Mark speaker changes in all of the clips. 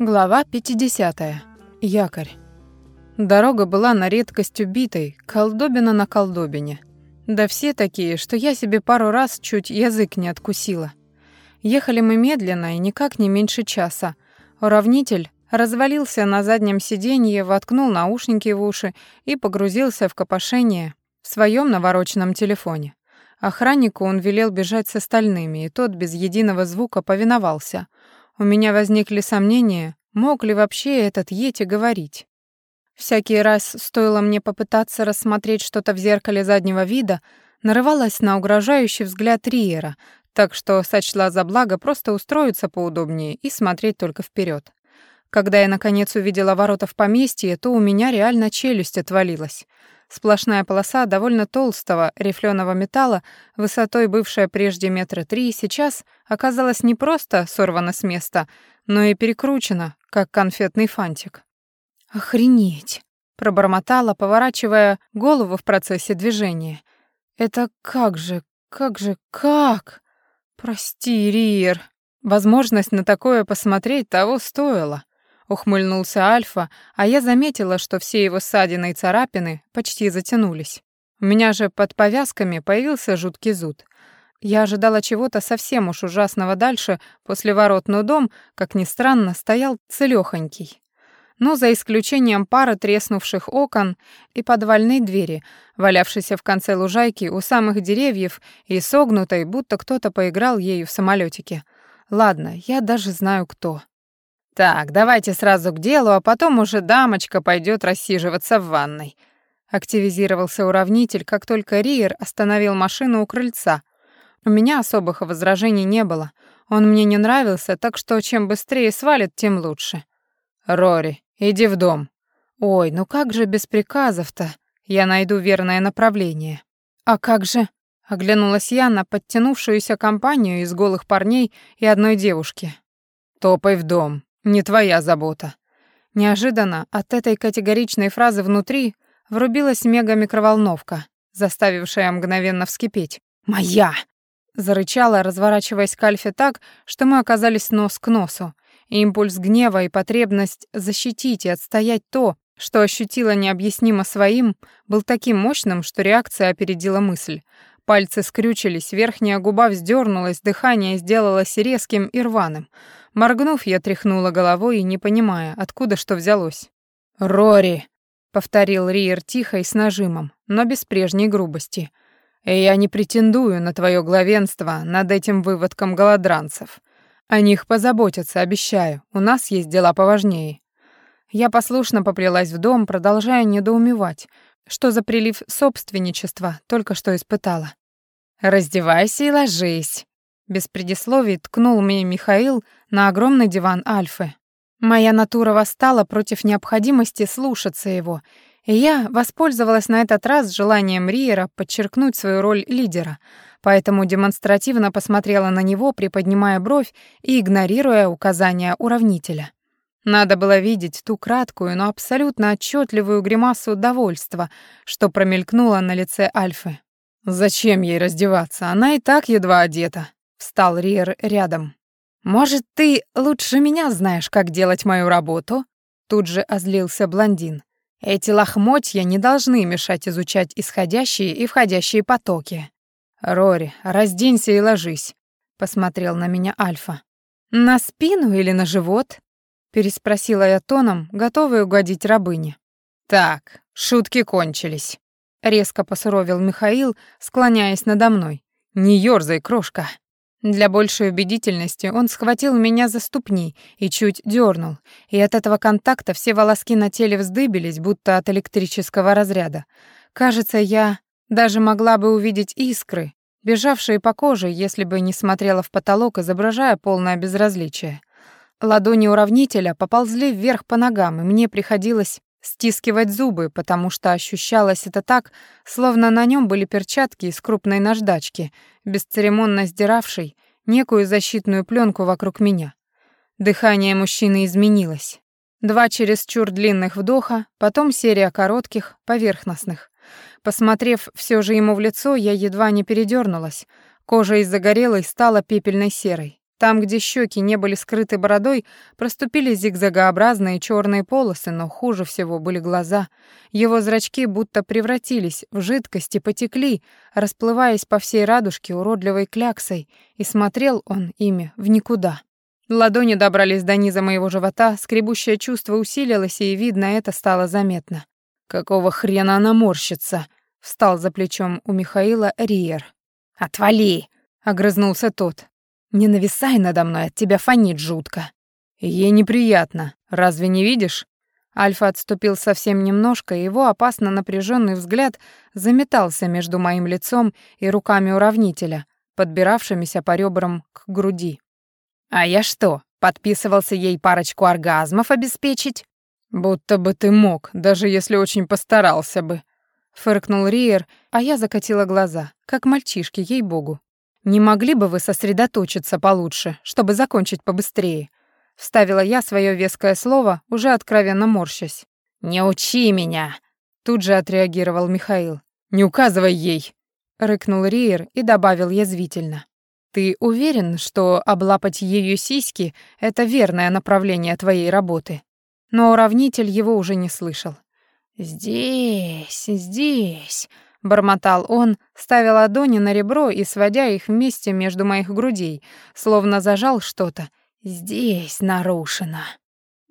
Speaker 1: Глава 50. Якорь. Дорога была на редкость убитой, колдобина на колдобине. Да все такие, что я себе пару раз чуть язык не откусила. Ехали мы медленно и никак не меньше часа. Уравнитель развалился на заднем сиденье, воткнул наушники в уши и погрузился в копошение в своем навороченном телефоне. Охраннику он велел бежать с остальными, и тот без единого звука повиновался — у меня возникли сомнения, мог ли вообще этот Йети говорить. Всякий раз стоило мне попытаться рассмотреть что-то в зеркале заднего вида, нарывалась на угрожающий взгляд Риера, так что сочла за благо просто устроиться поудобнее и смотреть только вперед. Когда я наконец увидела ворота в поместье, то у меня реально челюсть отвалилась. Сплошная полоса довольно толстого рифленого металла, высотой бывшая прежде метра три, сейчас оказалась не просто сорвана с места, но и перекручена, как конфетный фантик. «Охренеть!» — пробормотала, поворачивая голову в процессе движения. «Это как же, как же, как?» «Прости, Риер. Возможность на такое посмотреть того стоила ухмыльнулся Альфа, а я заметила, что все его ссадины и царапины почти затянулись. У меня же под повязками появился жуткий зуд. Я ожидала чего-то совсем уж ужасного дальше, после ворот, но дом, как ни странно, стоял целёхонький. Но за исключением пары треснувших окон и подвальной двери, валявшейся в конце лужайки у самых деревьев и согнутой, будто кто-то поиграл ею в самолетике. Ладно, я даже знаю кто. «Так, давайте сразу к делу, а потом уже дамочка пойдет рассиживаться в ванной». Активизировался уравнитель, как только Риер остановил машину у крыльца. У меня особых возражений не было. Он мне не нравился, так что чем быстрее свалит, тем лучше. «Рори, иди в дом». «Ой, ну как же без приказов-то? Я найду верное направление». «А как же?» — оглянулась я на подтянувшуюся компанию из голых парней и одной девушки. «Топай в дом, не твоя забота. Неожиданно от этой категоричной фразы внутри врубилась мега-микроволновка, заставившая мгновенно вскипеть. «Моя!» Зарычала, разворачиваясь к Альфе так, что мы оказались нос к носу. Импульс гнева и потребность защитить и отстоять то, что ощутила необъяснимо своим, был таким мощным, что реакция опередила мысль. Пальцы скрючились, верхняя губа вздернулась, дыхание сделалось резким и рваным. Моргнув, я тряхнула головой, не понимая, откуда что взялось. «Рори!» — повторил Риер тихо и с нажимом, но без прежней грубости. «Я не претендую на твое главенство над этим выводком голодранцев. О них позаботятся, обещаю. У нас есть дела поважнее». Я послушно поплелась в дом, продолжая недоумевать, что за прилив собственничества только что испытала. «Раздевайся и ложись», без предисловий ткнул мне Михаил на огромный диван Альфы. Моя натура восстала против необходимости слушаться его, и я воспользовалась на этот раз желанием Риера подчеркнуть свою роль лидера, поэтому демонстративно посмотрела на него, приподнимая бровь и игнорируя указания уравнителя. Надо было видеть ту краткую, но абсолютно отчетливую гримасу удовольства, что промелькнула на лице Альфы. «Зачем ей раздеваться? Она и так едва одета», Встал Риер рядом. «Может, ты лучше меня знаешь, как делать мою работу?» Тут же озлился блондин. «Эти лохмотья не должны мешать изучать исходящие и входящие потоки». «Рори, разденься и ложись», — посмотрел на меня Альфа. «На спину или на живот?» — переспросила я тоном, готовая угодить рабыне. «Так, шутки кончились», — резко посуровил Михаил, склоняясь надо мной. «Не ёрзай, крошка». Для большей убедительности он схватил меня за ступни и чуть дернул, и от этого контакта все волоски на теле вздыбились, будто от электрического разряда. Кажется, я даже могла бы увидеть искры, бежавшие по коже, если бы не смотрела в потолок, изображая полное безразличие. Ладони уравнителя поползли вверх по ногам, и мне приходилось стискивать зубы, потому что ощущалось это так, словно на нем были перчатки из крупной наждачки, бесцеремонно сдиравшей некую защитную пленку вокруг меня. Дыхание мужчины изменилось. Два чересчур длинных вдоха, потом серия коротких, поверхностных. Посмотрев все же ему в лицо, я едва не передернулась. Кожа из загорелой стала пепельной серой. Там, где щеки не были скрыты бородой, проступили зигзагообразные черные полосы, но хуже всего были глаза. Его зрачки будто превратились в жидкость и потекли, расплываясь по всей радужке уродливой кляксой, и смотрел он ими в никуда. Ладони добрались до низа моего живота, скребущее чувство усилилось, и, видно, это стало заметно. «Какого хрена она морщится?» — встал за плечом у Михаила Риер. «Отвали!» — огрызнулся тот. Не нависай надо мной, от тебя фонит жутко. Ей неприятно, разве не видишь? Альфа отступил совсем немножко, и его опасно напряженный взгляд заметался между моим лицом и руками уравнителя, подбиравшимися по ребрам к груди. А я что, подписывался ей парочку оргазмов обеспечить? Будто бы ты мог, даже если очень постарался бы, фыркнул Риер, а я закатила глаза, как мальчишки, ей-богу. «Не могли бы вы сосредоточиться получше, чтобы закончить побыстрее?» Вставила я свое веское слово, уже откровенно морщась. «Не учи меня!» Тут же отреагировал Михаил. «Не указывай ей!» Рыкнул Риер и добавил язвительно. «Ты уверен, что облапать ее сиськи — это верное направление твоей работы?» Но уравнитель его уже не слышал. «Здесь, здесь...» — бормотал он, ставя ладони на ребро и сводя их вместе между моих грудей, словно зажал что-то. «Здесь нарушено».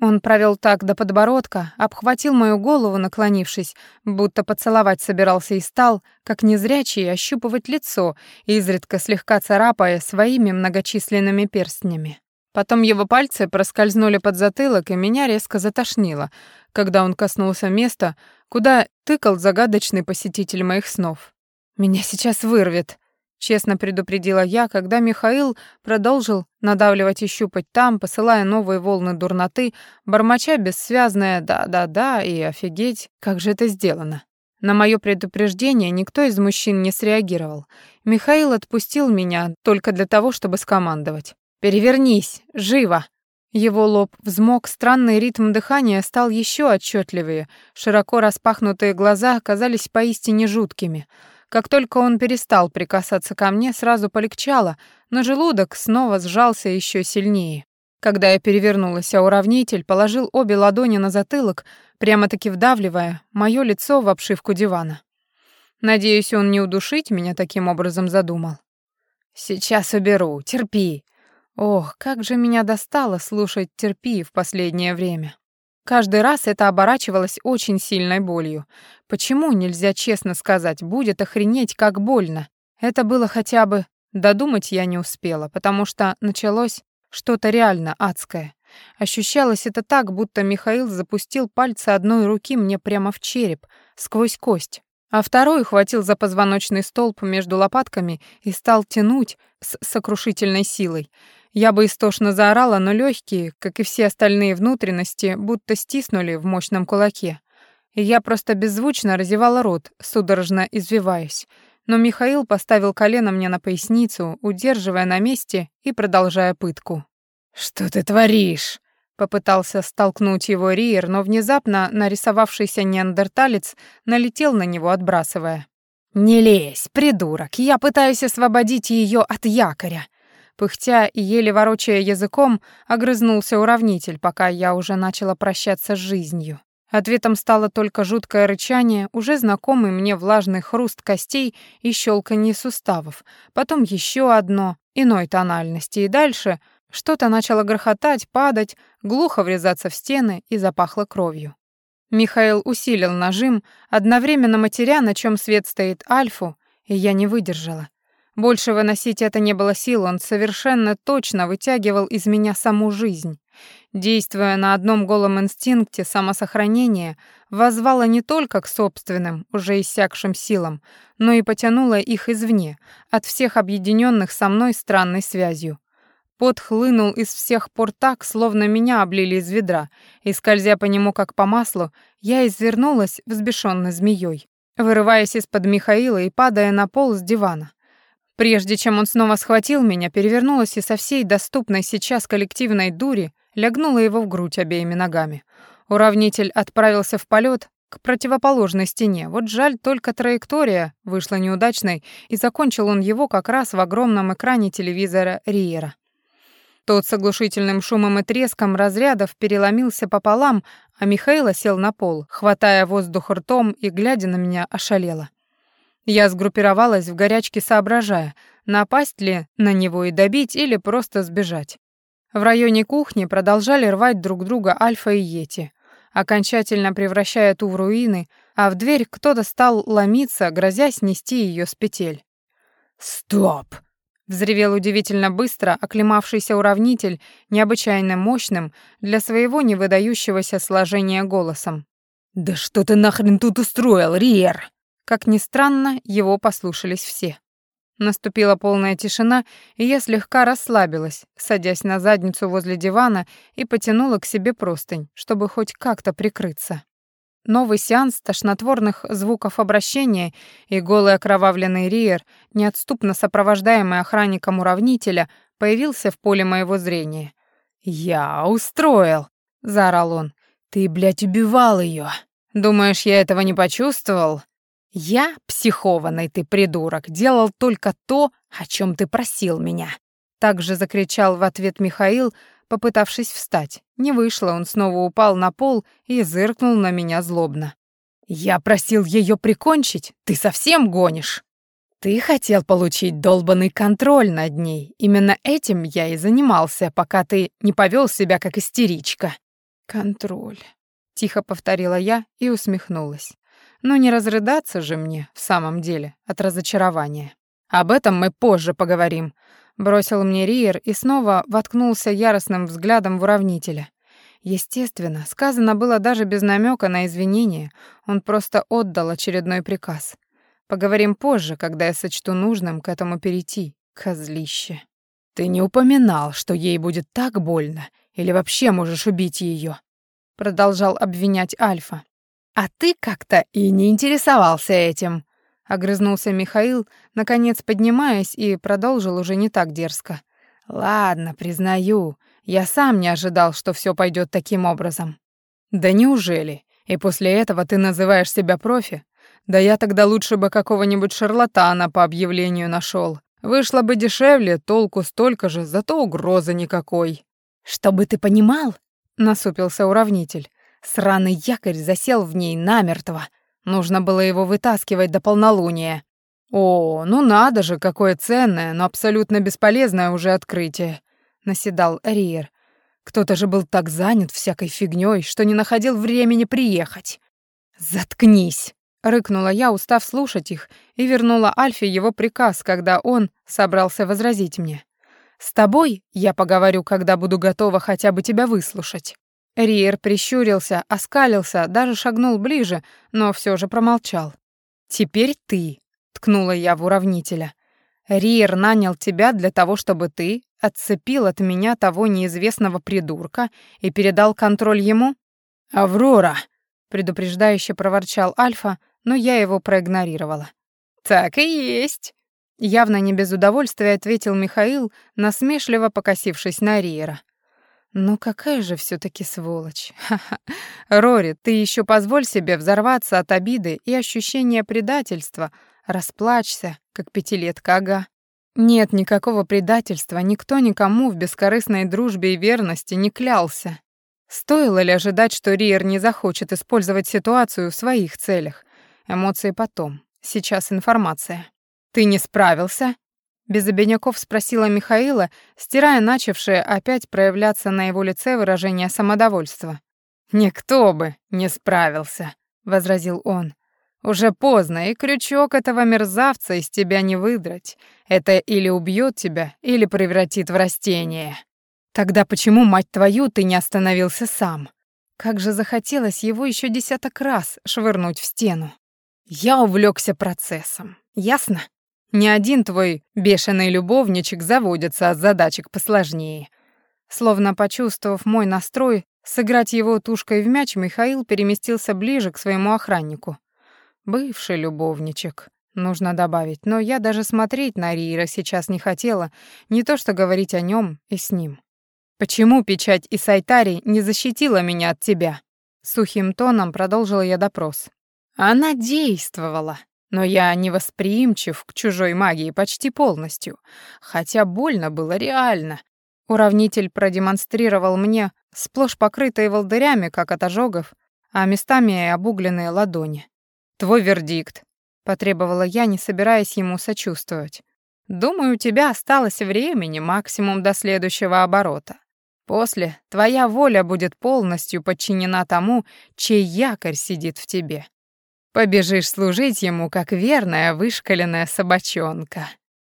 Speaker 1: Он провел так до подбородка, обхватил мою голову, наклонившись, будто поцеловать собирался и стал, как незрячий, ощупывать лицо, изредка слегка царапая своими многочисленными перстнями. Потом его пальцы проскользнули под затылок, и меня резко затошнило, когда он коснулся места, куда тыкал загадочный посетитель моих снов. «Меня сейчас вырвет», — честно предупредила я, когда Михаил продолжил надавливать и щупать там, посылая новые волны дурноты, бормоча бессвязное «да-да-да» и «офигеть, как же это сделано». На моё предупреждение никто из мужчин не среагировал. Михаил отпустил меня только для того, чтобы скомандовать. «Перевернись! Живо!» Его лоб взмок, странный ритм дыхания стал еще отчетливее, широко распахнутые глаза оказались поистине жуткими. Как только он перестал прикасаться ко мне, сразу полегчало, но желудок снова сжался еще сильнее. Когда я перевернулась, а уравнитель положил обе ладони на затылок, прямо-таки вдавливая мое лицо в обшивку дивана. Надеюсь, он не удушить меня таким образом задумал. «Сейчас уберу, терпи», Ох, как же меня достало слушать терпи в последнее время. Каждый раз это оборачивалось очень сильной болью. Почему нельзя честно сказать, будет охренеть, как больно? Это было хотя бы... Додумать я не успела, потому что началось что-то реально адское. Ощущалось это так, будто Михаил запустил пальцы одной руки мне прямо в череп, сквозь кость, а второй ухватил за позвоночный столб между лопатками и стал тянуть с сокрушительной силой. Я бы истошно заорала, но легкие, как и все остальные внутренности, будто стиснули в мощном кулаке. И я просто беззвучно разевала рот, судорожно извиваясь. Но Михаил поставил колено мне на поясницу, удерживая на месте и продолжая пытку. «Что ты творишь?» Попытался столкнуть его Риер, но внезапно нарисовавшийся неандерталец налетел на него, отбрасывая. «Не лезь, придурок, я пытаюсь освободить ее от якоря. Пыхтя и еле ворочая языком, огрызнулся уравнитель, пока я уже начала прощаться с жизнью. Ответом стало только жуткое рычание, уже знакомый мне влажный хруст костей и щелканье суставов, потом еще одно, иной тональности, и дальше что-то начало грохотать, падать, глухо врезаться в стены и запахло кровью. Михаил усилил нажим, одновременно матеря, на чем свет стоит Альфу, и я не выдержала. Больше выносить это не было сил, он совершенно точно вытягивал из меня саму жизнь. Действуя на одном голом инстинкте самосохранения, возвала не только к собственным, уже иссякшим силам, но и потянула их извне, от всех объединенных со мной странной связью. Пот хлынул из всех пор так, словно меня облили из ведра, и, скользя по нему как по маслу, я извернулась взбешенной змеей, вырываясь из-под Михаила и падая на пол с дивана. Прежде чем он снова схватил меня, перевернулась и со всей доступной сейчас коллективной дури лягнула его в грудь обеими ногами. Уравнитель отправился в полет к противоположной стене. Вот жаль, только траектория вышла неудачной, и закончил он его как раз в огромном экране телевизора Риера. Тот с оглушительным шумом и треском разрядов переломился пополам, а Михаила сел на пол, хватая воздух ртом и, глядя на меня, ошалела. Я сгруппировалась в горячке, соображая, напасть ли на него и добить или просто сбежать. В районе кухни продолжали рвать друг друга Альфа и Йети, окончательно превращая ту в руины, а в дверь кто-то стал ломиться, грозя снести ее с петель. «Стоп!» Взревел удивительно быстро оклемавшийся уравнитель, необычайно мощным для своего невыдающегося сложения голосом. «Да что ты нахрен тут устроил, Риер?» Как ни странно, его послушались все. Наступила полная тишина, и я слегка расслабилась, садясь на задницу возле дивана и потянула к себе простынь, чтобы хоть как-то прикрыться. Новый сеанс тошнотворных звуков обращения и голый окровавленный Риер, неотступно сопровождаемый охранником уравнителя, появился в поле моего зрения. «Я устроил!» — заорал он. «Ты, блядь, убивал ее. Думаешь, я этого не почувствовал?» «Я, психованный ты придурок, делал только то, о чем ты просил меня!» Также закричал в ответ Михаил, попытавшись встать. Не вышло, он снова упал на пол и зыркнул на меня злобно. «Я просил ее прикончить? Ты совсем гонишь?» «Ты хотел получить долбанный контроль над ней. Именно этим я и занимался, пока ты не повел себя как истеричка». «Контроль», — тихо повторила я и усмехнулась. «Ну не разрыдаться же мне, в самом деле, от разочарования. Об этом мы позже поговорим. Бросил мне Риер и снова воткнулся яростным взглядом в уравнителя. Естественно, сказано было даже без намека на извинения, он просто отдал очередной приказ. Поговорим позже, когда я сочту нужным к этому перейти, козлище. Ты не упоминал, что ей будет так больно, или вообще можешь убить ее, продолжал обвинять Альфа. А ты как-то и не интересовался этим, Огрызнулся Михаил, наконец поднимаясь, и продолжил уже не так дерзко. «Ладно, признаю, я сам не ожидал, что все пойдет таким образом». «Да неужели? И после этого ты называешь себя профи? Да я тогда лучше бы какого-нибудь шарлатана по объявлению нашел. Вышло бы дешевле, толку столько же, зато угрозы никакой». «Чтобы ты понимал», — насупился уравнитель, «сраный якорь засел в ней намертво, Нужно было его вытаскивать до полнолуния. О, ну надо же, какое ценное, но абсолютно бесполезное уже открытие, наседал Риер. Кто-то же был так занят всякой фигнёй, что не находил времени приехать. Заткнись, рыкнула я, устав слушать их, и вернула Альфе его приказ, когда он собрался возразить мне. С тобой я поговорю, когда буду готова хотя бы тебя выслушать. Риер прищурился, оскалился, даже шагнул ближе, но все же промолчал. «Теперь ты», — ткнула я в уравнителя. «Риер нанял тебя для того, чтобы ты отцепил от меня того неизвестного придурка и передал контроль ему?» «Аврора», — предупреждающе проворчал Альфа, но я его проигнорировала. «Так и есть», — явно не без удовольствия ответил Михаил, насмешливо покосившись на Риера. Ну какая же все таки сволочь. Ха-ха. Рори, ты еще позволь себе взорваться от обиды и ощущения предательства. Расплачься, как пятилетка, ага. Нет никакого предательства, никто никому в бескорыстной дружбе и верности не клялся. Стоило ли ожидать, что Риер не захочет использовать ситуацию в своих целях? Эмоции потом. Сейчас информация. Ты не справился? Без обиняков спросила Михаила, стирая начавшее опять проявляться на его лице выражение самодовольства. «Никто бы не справился», — возразил он. «Уже поздно, и крючок этого мерзавца из тебя не выдрать. Это или убьет тебя, или превратит в растение». «Тогда почему, мать твою, ты не остановился сам?» Как же захотелось его еще десяток раз швырнуть в стену. Я увлекся процессом. Ясно? Ни один твой бешеный любовничек заводится от задачек посложнее. Словно почувствовав мой настрой, сыграть его тушкой в мяч, Михаил переместился ближе к своему охраннику. Бывший любовничек, нужно добавить, но я даже смотреть на Рира сейчас не хотела, не то что говорить о нем и с ним. «Почему печать Исайтари не защитила меня от тебя?» Сухим тоном продолжила я допрос. «Она действовала. Но я не восприимчив к чужой магии почти полностью, хотя больно было реально. Уравнитель продемонстрировал мне сплошь покрытые волдырями, как от ожогов, а местами и обугленные ладони. «Твой вердикт», — потребовала я, не собираясь ему сочувствовать. «Думаю, у тебя осталось времени максимум до следующего оборота. После твоя воля будет полностью подчинена тому, чей якорь сидит в тебе. Побежишь служить ему, как верная вышкаленная собачонка».